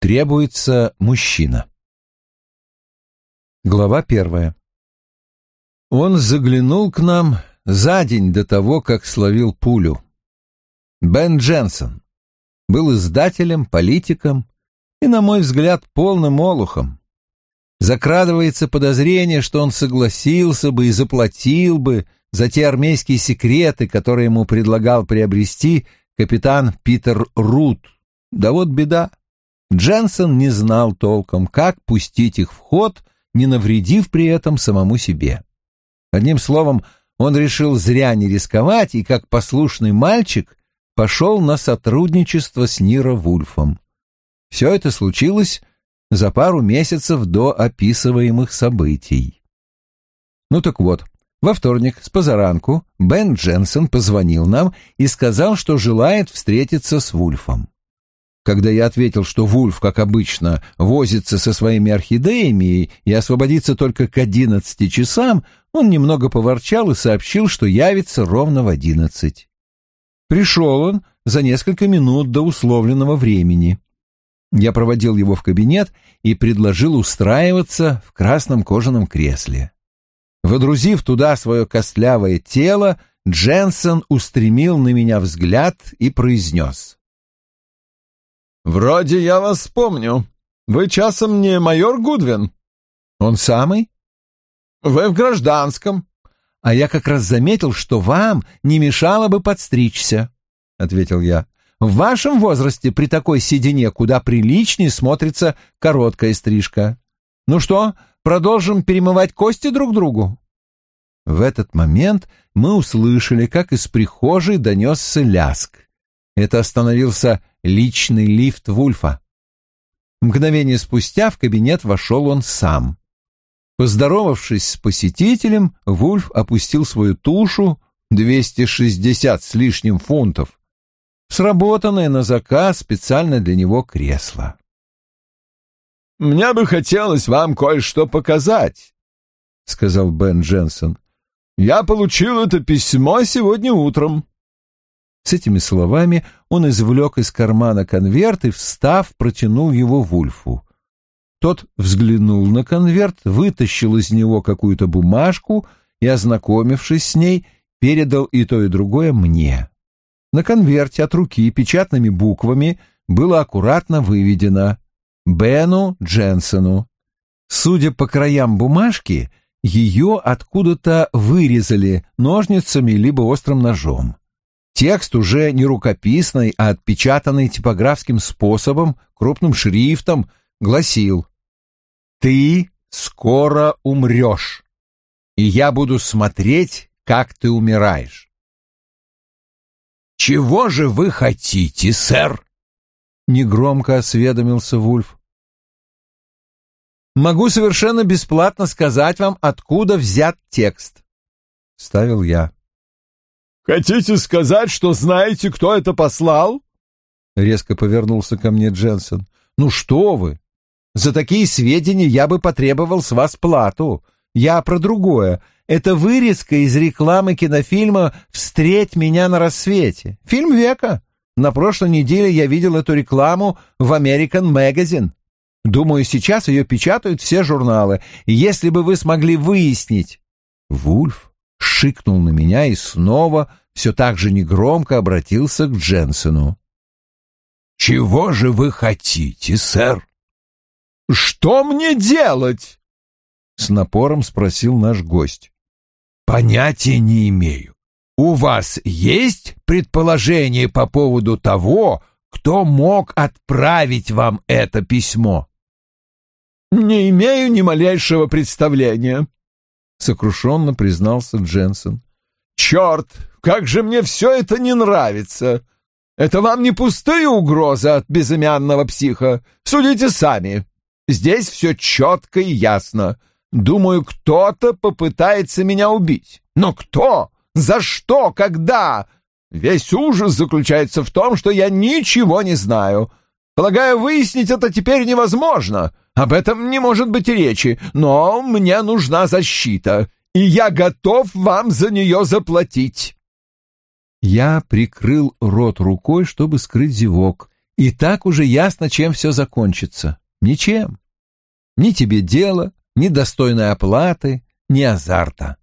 Требуется мужчина. Глава первая. Он заглянул к нам за день до того, как словил пулю. Бен Дженсон был издателем, политиком и, на мой взгляд, полным олухом. Закрадывается подозрение, что он согласился бы и заплатил бы за те армейские секреты, которые ему предлагал приобрести капитан Питер Рут. Да вот беда. Дженсен не знал толком, как пустить их в ход, не навредив при этом самому себе. Одним словом, он решил зря не рисковать и, как послушный мальчик, пошел на сотрудничество с Ниро Вульфом. Все это случилось за пару месяцев до описываемых событий. Ну так вот, во вторник с позаранку Бен Дженсен позвонил нам и сказал, что желает встретиться с Вульфом. Когда я ответил, что Вульф, как обычно, возится со своими орхидеями и освободится только к одиннадцати часам, он немного поворчал и сообщил, что явится ровно в одиннадцать. Пришел он за несколько минут до условленного времени. Я проводил его в кабинет и предложил устраиваться в красном кожаном кресле. Водрузив туда свое костлявое тело, Дженсен устремил на меня взгляд и произнес. «Вроде я вас помню. Вы часом не майор Гудвин?» «Он самый?» «Вы в гражданском». «А я как раз заметил, что вам не мешало бы подстричься», — ответил я. «В вашем возрасте при такой седине куда приличнее смотрится короткая стрижка. Ну что, продолжим перемывать кости друг другу?» В этот момент мы услышали, как из прихожей донесся ляск. Это остановился личный лифт Вульфа. Мгновение спустя в кабинет вошел он сам. Поздоровавшись с посетителем, Вульф опустил свою тушу 260 с лишним фунтов, сработанное на заказ специально для него кресло. «Мне бы хотелось вам кое-что показать», — сказал Бен Дженсон. «Я получил это письмо сегодня утром. С этими словами он извлек из кармана конверт и, встав, протянул его Вульфу. Тот взглянул на конверт, вытащил из него какую-то бумажку и, ознакомившись с ней, передал и то, и другое мне. На конверте от руки печатными буквами было аккуратно выведено «Бену Дженсену». Судя по краям бумажки, ее откуда-то вырезали ножницами либо острым ножом. Текст уже не рукописный, а отпечатанный типографским способом, крупным шрифтом, гласил «Ты скоро умрешь, и я буду смотреть, как ты умираешь». «Чего же вы хотите, сэр?» — негромко осведомился Вульф. «Могу совершенно бесплатно сказать вам, откуда взят текст», — ставил я. «Хотите сказать, что знаете, кто это послал?» Резко повернулся ко мне Дженсен. «Ну что вы! За такие сведения я бы потребовал с вас плату. Я про другое. Это вырезка из рекламы кинофильма «Встреть меня на рассвете». Фильм века. На прошлой неделе я видел эту рекламу в American Magazine. Думаю, сейчас ее печатают все журналы. Если бы вы смогли выяснить...» Вульф шикнул на меня и снова все так же негромко обратился к Дженсену. «Чего же вы хотите, сэр?» «Что мне делать?» — с напором спросил наш гость. «Понятия не имею. У вас есть предположение по поводу того, кто мог отправить вам это письмо?» «Не имею ни малейшего представления», — сокрушенно признался Дженсен. «Черт, как же мне все это не нравится! Это вам не пустые угрозы от безымянного психа. Судите сами. Здесь все четко и ясно. Думаю, кто-то попытается меня убить. Но кто? За что? Когда? Весь ужас заключается в том, что я ничего не знаю. Полагаю, выяснить это теперь невозможно. Об этом не может быть речи, но мне нужна защита, и я готов вам за нее заплатить». Я прикрыл рот рукой, чтобы скрыть зевок, И так уже ясно, чем все закончится. Ничем. Ни тебе дела, ни достойной оплаты, ни азарта.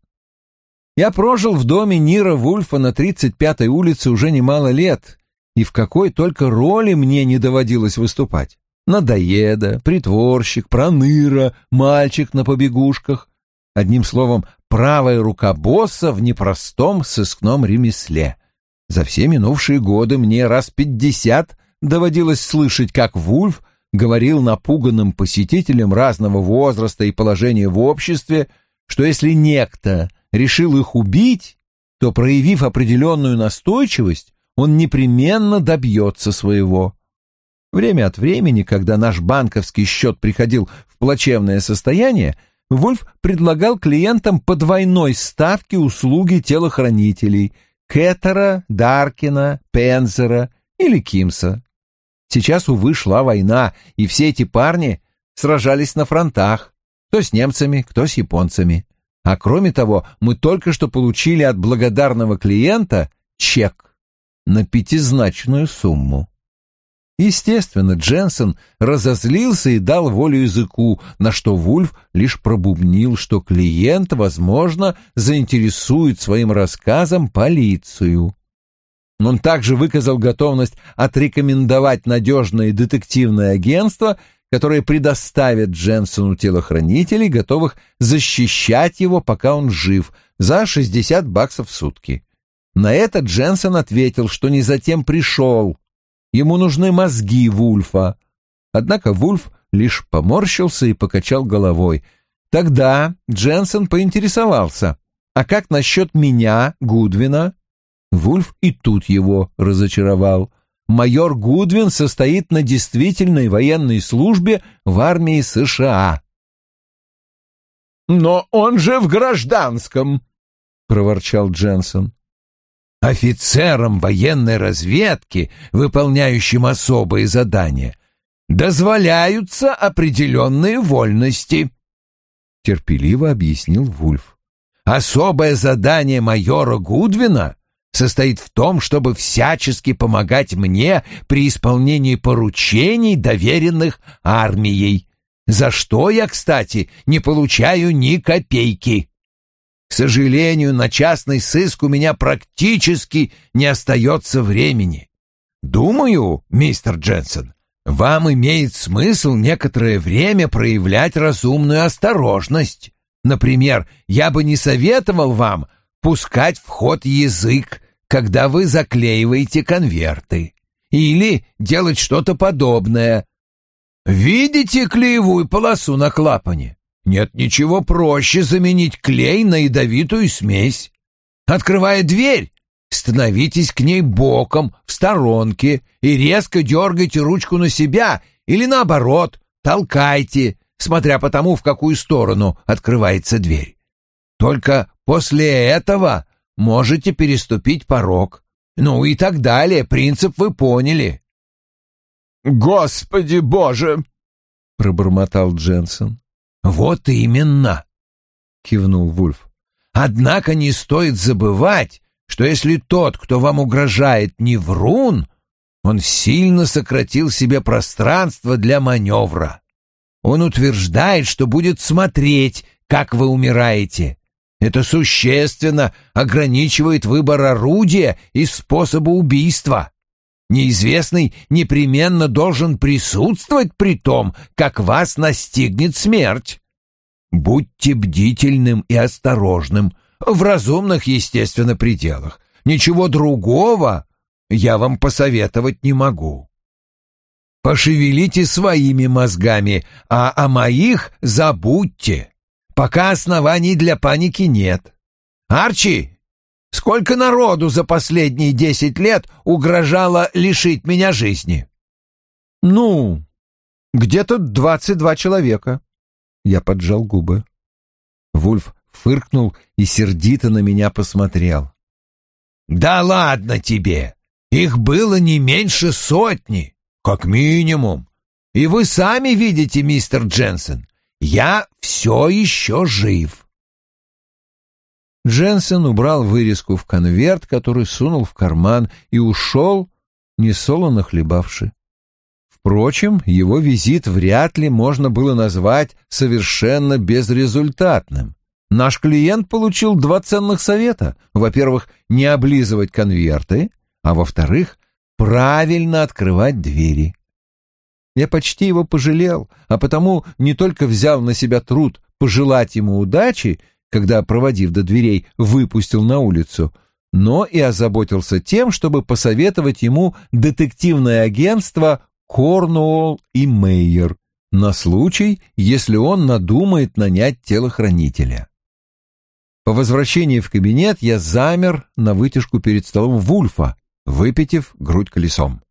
Я прожил в доме Нира Вульфа на 35-й улице уже немало лет, и в какой только роли мне не доводилось выступать. Надоеда, притворщик, проныра, мальчик на побегушках. Одним словом, правая рука босса в непростом сыскном ремесле. За все минувшие годы мне раз пятьдесят доводилось слышать, как Вульф говорил напуганным посетителям разного возраста и положения в обществе, что если некто решил их убить, то, проявив определенную настойчивость, он непременно добьется своего. Время от времени, когда наш банковский счет приходил в плачевное состояние, Вульф предлагал клиентам по двойной ставке услуги телохранителей Кеттера, Даркина, Пензера или Кимса. Сейчас, увы, шла война, и все эти парни сражались на фронтах, кто с немцами, кто с японцами. А кроме того, мы только что получили от благодарного клиента чек на пятизначную сумму. Естественно, Дженсен разозлился и дал волю языку, на что Вульф лишь пробубнил, что клиент, возможно, заинтересует своим рассказом полицию. Он также выказал готовность отрекомендовать надежное детективное агентство, которое предоставит Дженсону телохранителей, готовых защищать его, пока он жив, за 60 баксов в сутки. На это Дженсен ответил, что не затем пришел. Ему нужны мозги Вульфа. Однако Вульф лишь поморщился и покачал головой. Тогда Дженсен поинтересовался, а как насчет меня, Гудвина? Вульф и тут его разочаровал. Майор Гудвин состоит на действительной военной службе в армии США. «Но он же в гражданском!» — проворчал Дженсен. «Офицерам военной разведки, выполняющим особые задания, дозволяются определенные вольности», — терпеливо объяснил Вульф. «Особое задание майора Гудвина состоит в том, чтобы всячески помогать мне при исполнении поручений, доверенных армией, за что я, кстати, не получаю ни копейки. К сожалению, на частный сыск у меня практически не остается времени. Думаю, мистер Дженсен, вам имеет смысл некоторое время проявлять разумную осторожность. Например, я бы не советовал вам пускать в ход язык когда вы заклеиваете конверты. Или делать что-то подобное. Видите клеевую полосу на клапане? Нет ничего проще заменить клей на ядовитую смесь. Открывая дверь, становитесь к ней боком, в сторонке, и резко дергайте ручку на себя или наоборот, толкайте, смотря по тому, в какую сторону открывается дверь. Только после этого можете переступить порог. Ну и так далее. Принцип вы поняли. «Господи боже!» — пробормотал Дженсен. «Вот именно!» — кивнул Вульф. «Однако не стоит забывать, что если тот, кто вам угрожает, не врун, он сильно сократил себе пространство для маневра. Он утверждает, что будет смотреть, как вы умираете, это существенно ограничивает выбор орудия и способа убийства. Неизвестный непременно должен присутствовать при том, как вас настигнет смерть. Будьте бдительным и осторожным, в разумных, естественно, пределах. Ничего другого я вам посоветовать не могу. Пошевелите своими мозгами, а о моих забудьте. Пока оснований для паники нет. Арчи, сколько народу за последние десять лет угрожало лишить меня жизни? Ну, где-то двадцать два человека. Я поджал губы. Вульф фыркнул и сердито на меня посмотрел. «Да ладно тебе! Их было не меньше сотни, как минимум. И вы сами видите, мистер Дженсен, я все еще жив. Дженсен убрал вырезку в конверт, который сунул в карман, и ушел, несолоно хлебавши. Впрочем, его визит вряд ли можно было назвать совершенно безрезультатным. Наш клиент получил два ценных совета. Во-первых, не облизывать конверты, а во-вторых, правильно открывать двери. Я почти его пожалел, а потому не только взял на себя труд пожелать ему удачи, когда, проводив до дверей, выпустил на улицу, но и озаботился тем, чтобы посоветовать ему детективное агентство Корнуолл и Мейер на случай, если он надумает нанять телохранителя. По возвращении в кабинет я замер на вытяжку перед столом Вульфа, выпитив грудь колесом.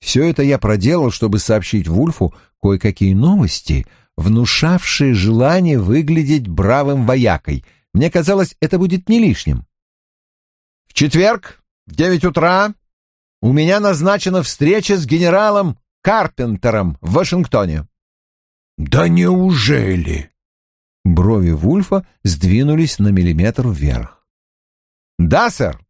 Все это я проделал, чтобы сообщить Вульфу кое-какие новости, внушавшие желание выглядеть бравым воякой. Мне казалось, это будет не лишним. «В четверг, в девять утра, у меня назначена встреча с генералом Карпентером в Вашингтоне». «Да неужели?» Брови Вульфа сдвинулись на миллиметр вверх. «Да, сэр.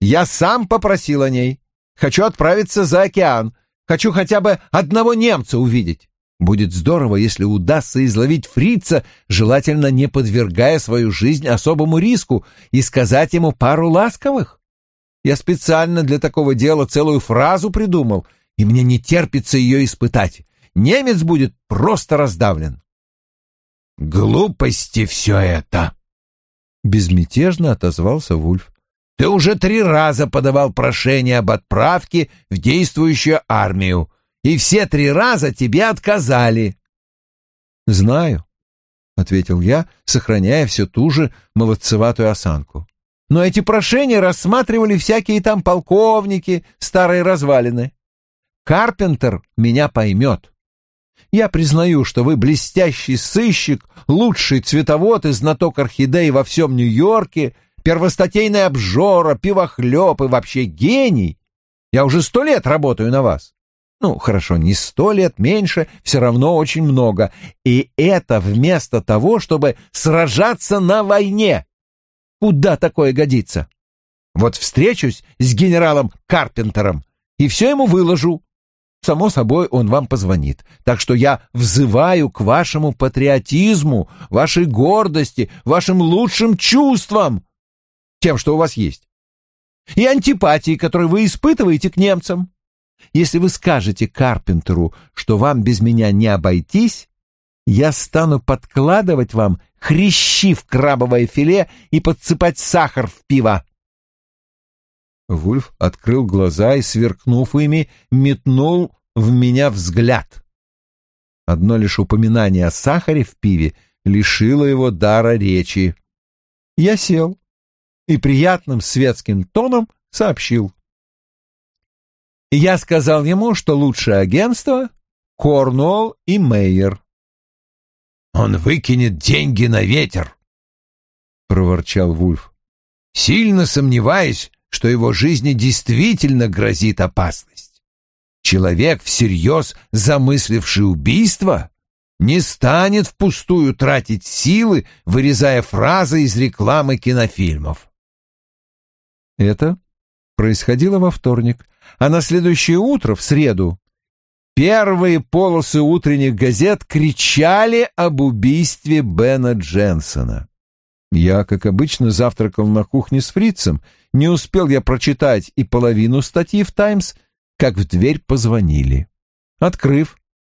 Я сам попросил о ней. Хочу отправиться за океан. Хочу хотя бы одного немца увидеть. Будет здорово, если удастся изловить фрица, желательно не подвергая свою жизнь особому риску, и сказать ему пару ласковых. Я специально для такого дела целую фразу придумал — и мне не терпится ее испытать. Немец будет просто раздавлен. «Глупости все это!» — безмятежно отозвался Вульф. «Ты уже три раза подавал прошение об отправке в действующую армию, и все три раза тебе отказали». «Знаю», — ответил я, сохраняя все ту же молодцеватую осанку. «Но эти прошения рассматривали всякие там полковники, старые развалины. Карпентер меня поймет. Я признаю, что вы блестящий сыщик, лучший цветовод и знаток орхидей во всем Нью-Йорке, первостатейный обжора, пивохлеб и вообще гений. Я уже сто лет работаю на вас. Ну, хорошо, не сто лет, меньше, все равно очень много. И это вместо того, чтобы сражаться на войне. Куда такое годится? Вот встречусь с генералом Карпентером и все ему выложу. Само собой, он вам позвонит. Так что я взываю к вашему патриотизму, вашей гордости, вашим лучшим чувствам, тем, что у вас есть, и антипатии, которые вы испытываете к немцам. Если вы скажете Карпентеру, что вам без меня не обойтись, я стану подкладывать вам хрящи в крабовое филе и подсыпать сахар в пиво. Вульф открыл глаза и, сверкнув ими, метнул в меня взгляд. Одно лишь упоминание о сахаре в пиве лишило его дара речи. Я сел и приятным светским тоном сообщил. Я сказал ему, что лучшее агентство — Корнуолл и Мейер. «Он выкинет деньги на ветер», — проворчал Вульф. «Сильно сомневаюсь, что его жизни действительно грозит опасность. Человек, всерьез замысливший убийство, не станет впустую тратить силы, вырезая фразы из рекламы кинофильмов. Это происходило во вторник, а на следующее утро, в среду, первые полосы утренних газет кричали об убийстве Бена Дженсона. Я, как обычно, завтракал на кухне с фрицем. Не успел я прочитать и половину статьи в «Таймс», как в дверь позвонили. Открыв,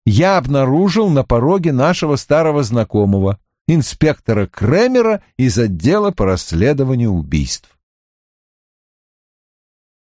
я обнаружил на пороге нашего старого знакомого, инспектора Кремера из отдела по расследованию убийств.